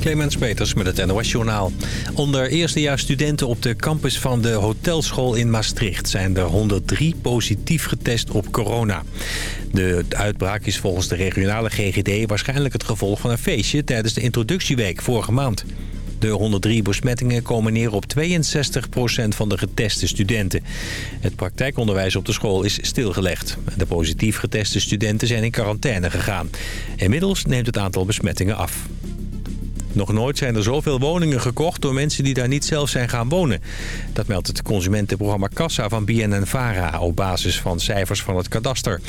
Clemens Peters met het NOS Journaal. Onder eerstejaars studenten op de campus van de hotelschool in Maastricht... zijn er 103 positief getest op corona. De uitbraak is volgens de regionale GGD waarschijnlijk het gevolg van een feestje... tijdens de introductieweek vorige maand. De 103 besmettingen komen neer op 62% van de geteste studenten. Het praktijkonderwijs op de school is stilgelegd. De positief geteste studenten zijn in quarantaine gegaan. Inmiddels neemt het aantal besmettingen af. Nog nooit zijn er zoveel woningen gekocht door mensen die daar niet zelf zijn gaan wonen. Dat meldt het consumentenprogramma Kassa van BNN-Vara op basis van cijfers van het kadaster.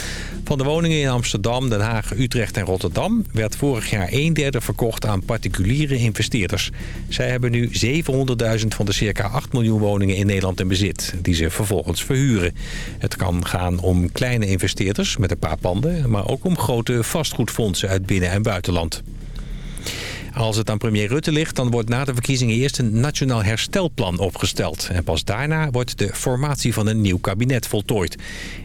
Van de woningen in Amsterdam, Den Haag, Utrecht en Rotterdam werd vorig jaar een derde verkocht aan particuliere investeerders. Zij hebben nu 700.000 van de circa 8 miljoen woningen in Nederland in bezit, die ze vervolgens verhuren. Het kan gaan om kleine investeerders met een paar panden, maar ook om grote vastgoedfondsen uit binnen- en buitenland. Als het aan premier Rutte ligt, dan wordt na de verkiezingen eerst een nationaal herstelplan opgesteld. En pas daarna wordt de formatie van een nieuw kabinet voltooid.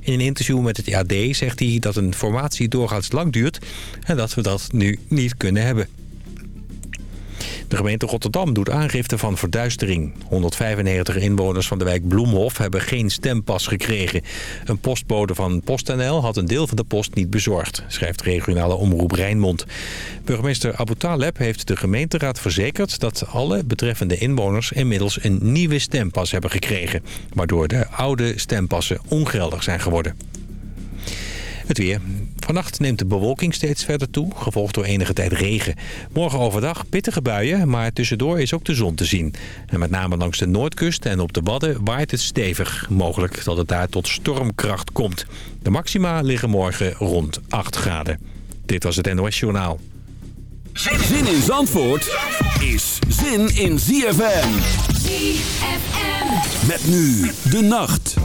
In een interview met het AD zegt hij dat een formatie doorgaans lang duurt en dat we dat nu niet kunnen hebben. De gemeente Rotterdam doet aangifte van verduistering. 195 inwoners van de wijk Bloemhof hebben geen stempas gekregen. Een postbode van PostNL had een deel van de post niet bezorgd, schrijft regionale omroep Rijnmond. Burgemeester Abu Taleb heeft de gemeenteraad verzekerd dat alle betreffende inwoners inmiddels een nieuwe stempas hebben gekregen, waardoor de oude stempassen ongeldig zijn geworden. Het weer. Vannacht neemt de bewolking steeds verder toe, gevolgd door enige tijd regen. Morgen overdag pittige buien, maar tussendoor is ook de zon te zien. En met name langs de noordkust en op de Wadden waait het stevig. Mogelijk dat het daar tot stormkracht komt. De maxima liggen morgen rond 8 graden. Dit was het NOS Journaal. Zin in Zandvoort is zin in ZFM. ZFM. Met nu de nacht.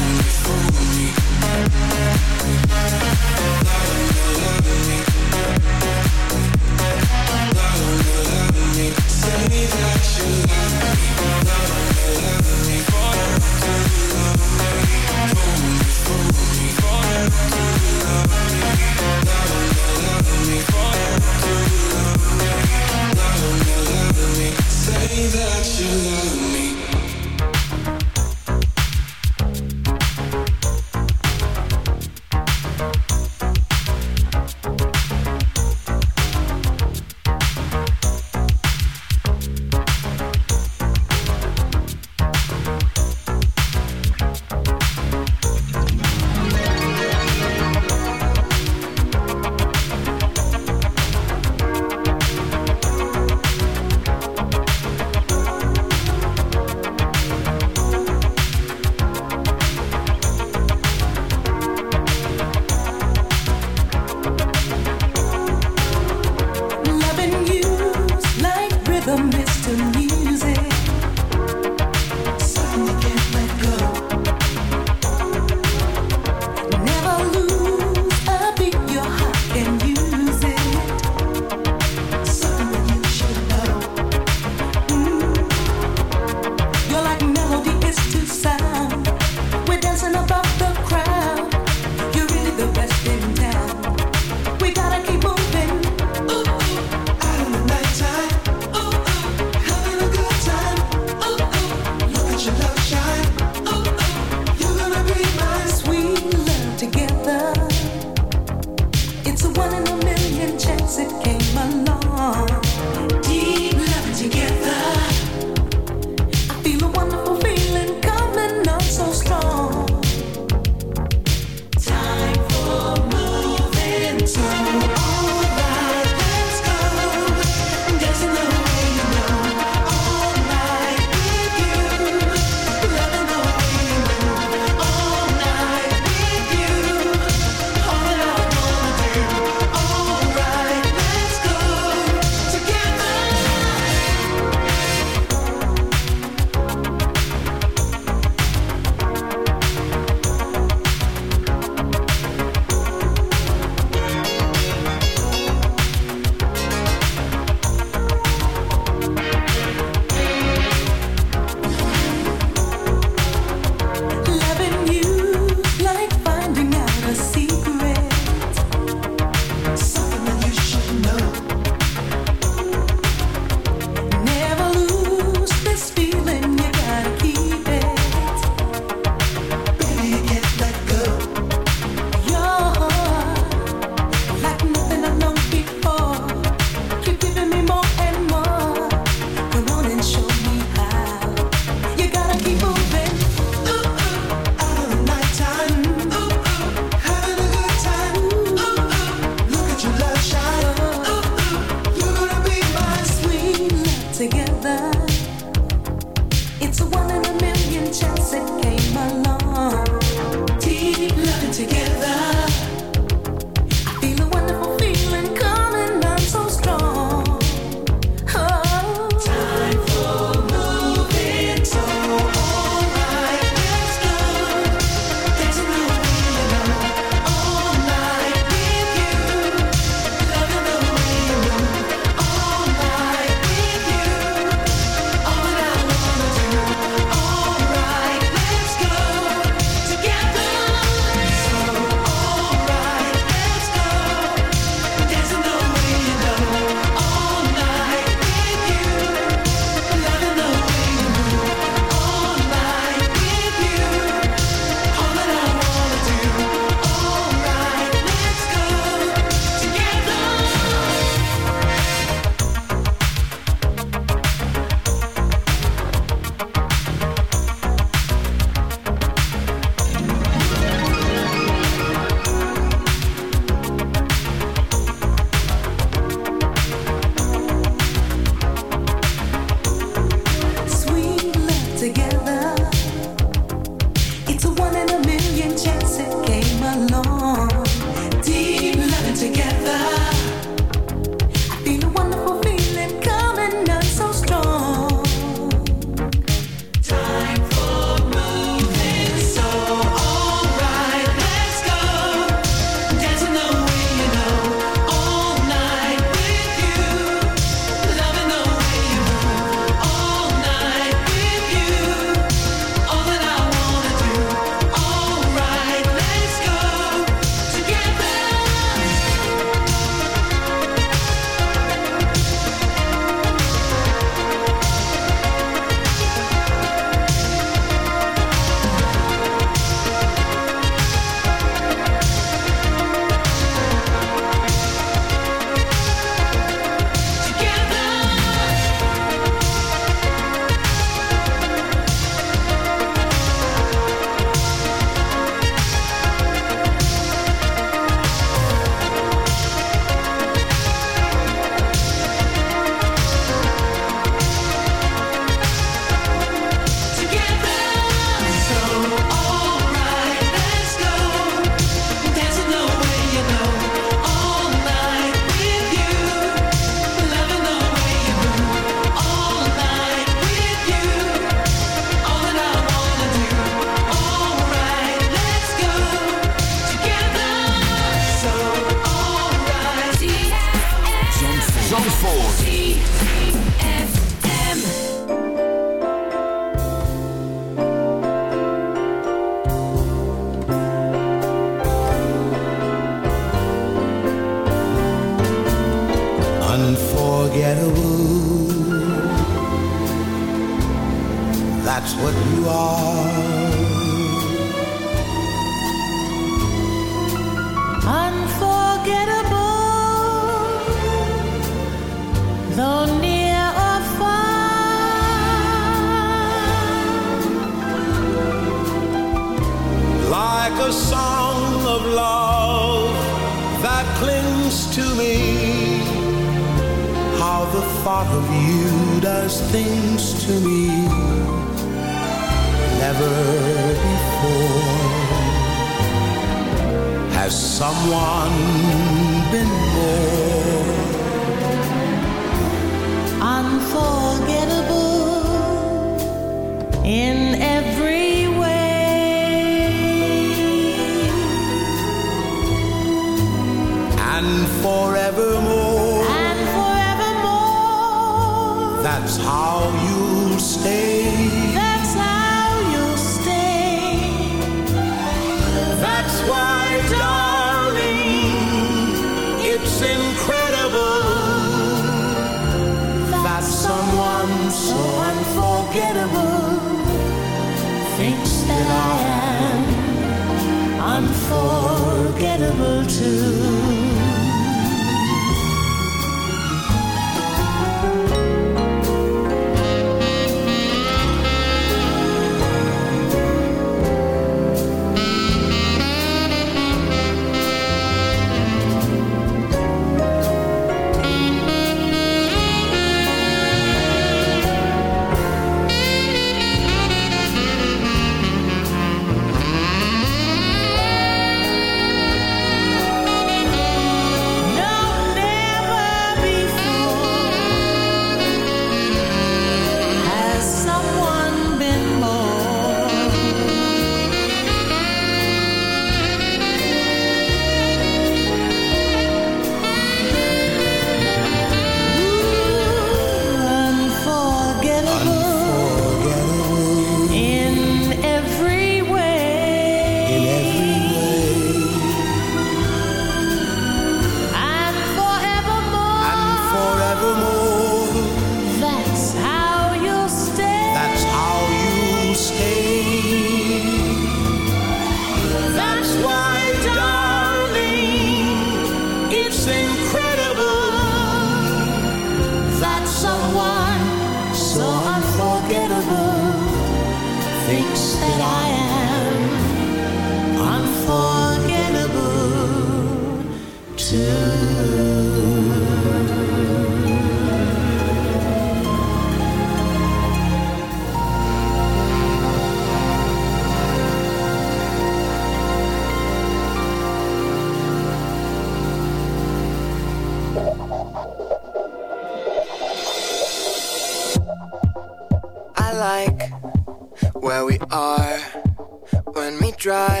drive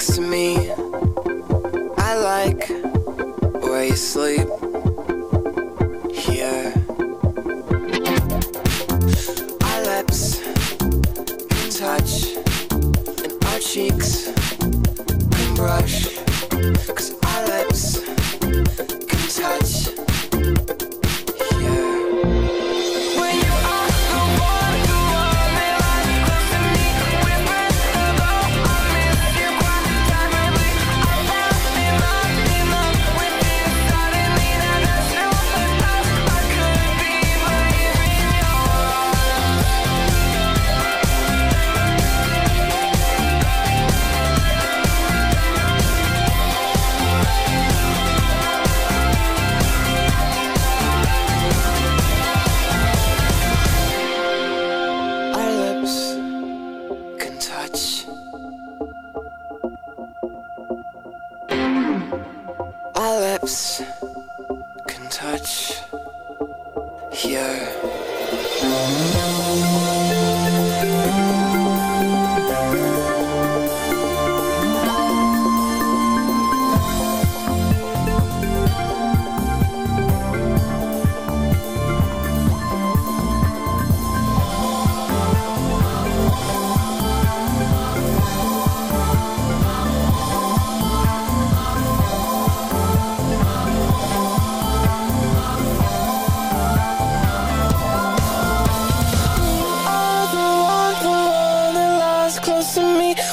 next to me.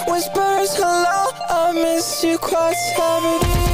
Whispers hello. I miss you quite heavily.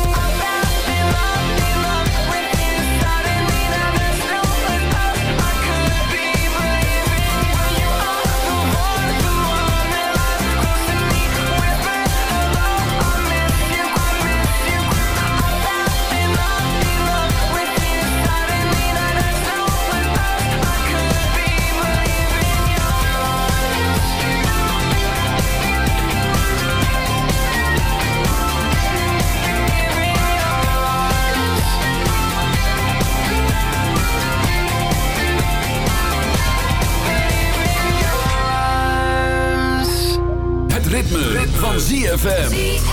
ZFM.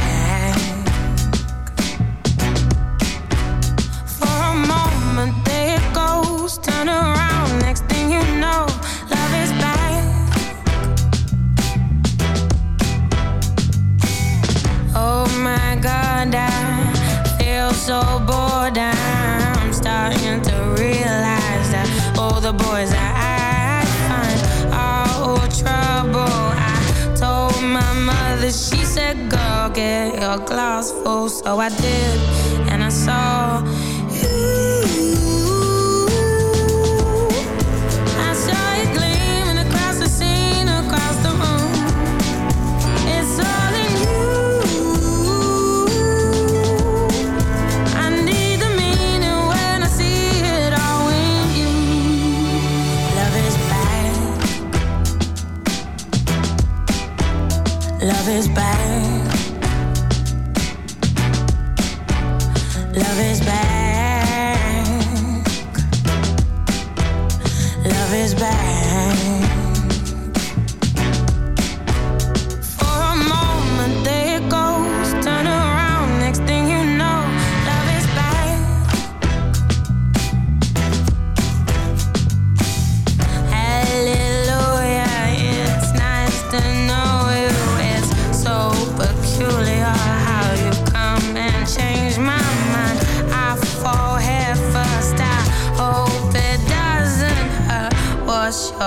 boys I, I find all trouble. I told my mother, she said, go get your glass full. So I did, and I saw is bad.